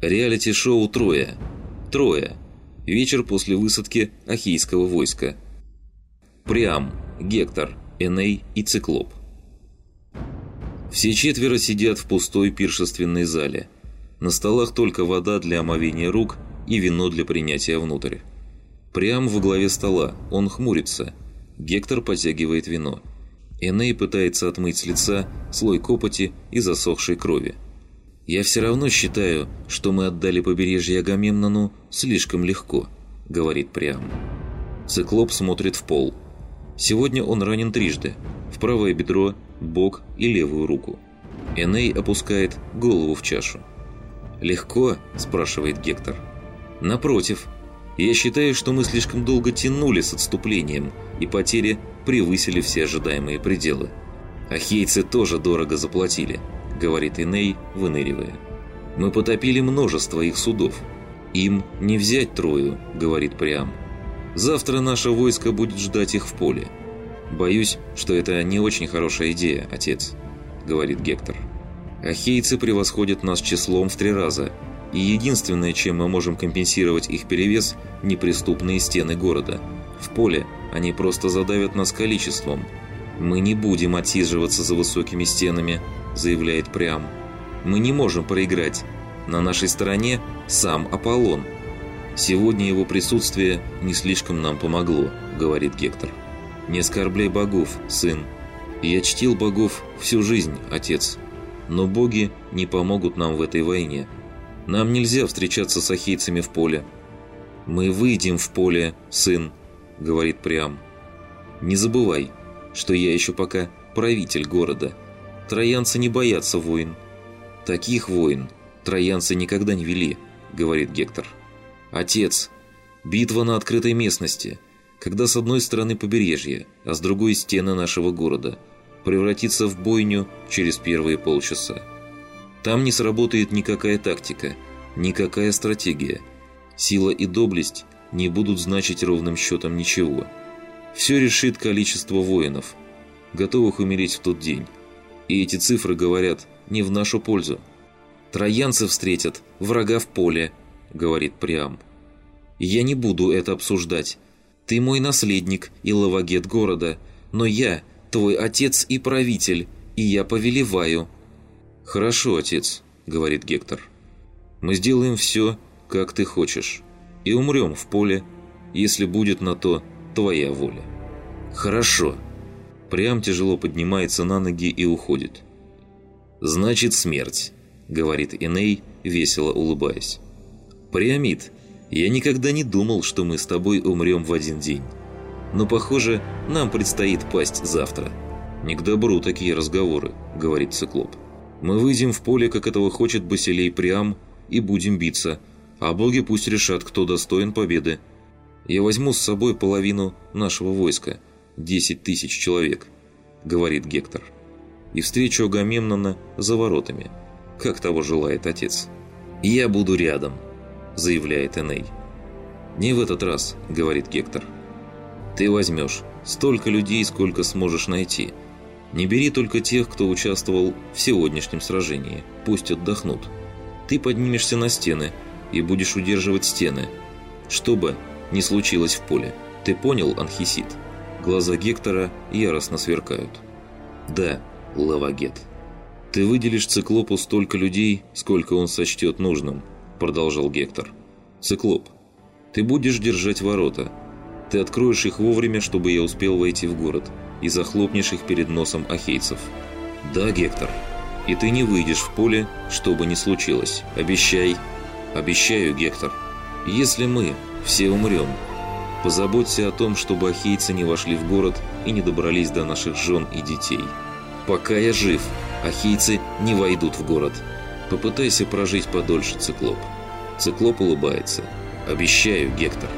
Реалити-шоу «Трое». «Трое». Вечер после высадки Ахейского войска. Приам, Гектор, Эней и Циклоп. Все четверо сидят в пустой пиршественной зале. На столах только вода для омовения рук и вино для принятия внутрь. Приам во главе стола, он хмурится. Гектор подтягивает вино. Эней пытается отмыть с лица слой копоти и засохшей крови. «Я все равно считаю, что мы отдали побережье Агамемнону слишком легко», — говорит Приам. Циклоп смотрит в пол. Сегодня он ранен трижды – в правое бедро, бок и левую руку. Эней опускает голову в чашу. «Легко?» – спрашивает Гектор. «Напротив, я считаю, что мы слишком долго тянули с отступлением, и потери превысили все ожидаемые пределы. Ахейцы тоже дорого заплатили –— говорит Иней, выныривая. «Мы потопили множество их судов. Им не взять Трою», — говорит Приам. «Завтра наше войско будет ждать их в поле. Боюсь, что это не очень хорошая идея, отец», — говорит Гектор. «Ахейцы превосходят нас числом в три раза, и единственное, чем мы можем компенсировать их перевес – неприступные стены города. В поле они просто задавят нас количеством. Мы не будем отсиживаться за высокими стенами, заявляет Прям. «Мы не можем проиграть. На нашей стороне сам Аполлон. Сегодня его присутствие не слишком нам помогло», — говорит Гектор. «Не оскорбляй богов, сын. Я чтил богов всю жизнь, отец. Но боги не помогут нам в этой войне. Нам нельзя встречаться с ахейцами в поле». «Мы выйдем в поле, сын», — говорит Прям. «Не забывай, что я еще пока правитель города» Троянцы не боятся войн. Таких войн троянцы никогда не вели, говорит Гектор. Отец, битва на открытой местности, когда с одной стороны побережье, а с другой стены нашего города, превратится в бойню через первые полчаса. Там не сработает никакая тактика, никакая стратегия. Сила и доблесть не будут значить ровным счетом ничего. Все решит количество воинов, готовых умереть в тот день. И эти цифры говорят не в нашу пользу. «Троянцы встретят врага в поле», — говорит Приам. «Я не буду это обсуждать. Ты мой наследник и лавагет города, но я твой отец и правитель, и я повелеваю». «Хорошо, отец», — говорит Гектор. «Мы сделаем все, как ты хочешь, и умрем в поле, если будет на то твоя воля». «Хорошо», Прям тяжело поднимается на ноги и уходит. «Значит, смерть», — говорит Эней, весело улыбаясь. «Приамид, я никогда не думал, что мы с тобой умрем в один день. Но, похоже, нам предстоит пасть завтра». «Не к добру такие разговоры», — говорит Циклоп. «Мы выйдем в поле, как этого хочет Басилей Приам, и будем биться, а боги пусть решат, кто достоин победы. Я возьму с собой половину нашего войска, 10 тысяч человек», — говорит Гектор. «И встречу Агамемнона за воротами, как того желает отец». «Я буду рядом», — заявляет Эней. «Не в этот раз», — говорит Гектор. «Ты возьмешь столько людей, сколько сможешь найти. Не бери только тех, кто участвовал в сегодняшнем сражении. Пусть отдохнут. Ты поднимешься на стены и будешь удерживать стены, что ни случилось в поле. Ты понял, Анхисид?» Глаза Гектора яростно сверкают. «Да, Лавагет. Ты выделишь Циклопу столько людей, сколько он сочтет нужным», — продолжал Гектор. «Циклоп, ты будешь держать ворота. Ты откроешь их вовремя, чтобы я успел войти в город, и захлопнешь их перед носом ахейцев». «Да, Гектор. И ты не выйдешь в поле, что бы ни случилось. Обещай». «Обещаю, Гектор. Если мы все умрем, Позаботься о том, чтобы ахейцы не вошли в город и не добрались до наших жен и детей. Пока я жив, ахейцы не войдут в город. Попытайся прожить подольше, Циклоп. Циклоп улыбается. Обещаю, Гектор.